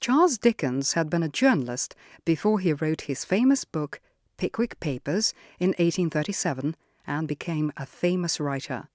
Charles Dickens had been a journalist before he wrote his famous book Pickwick Papers in 1837 and became a famous writer.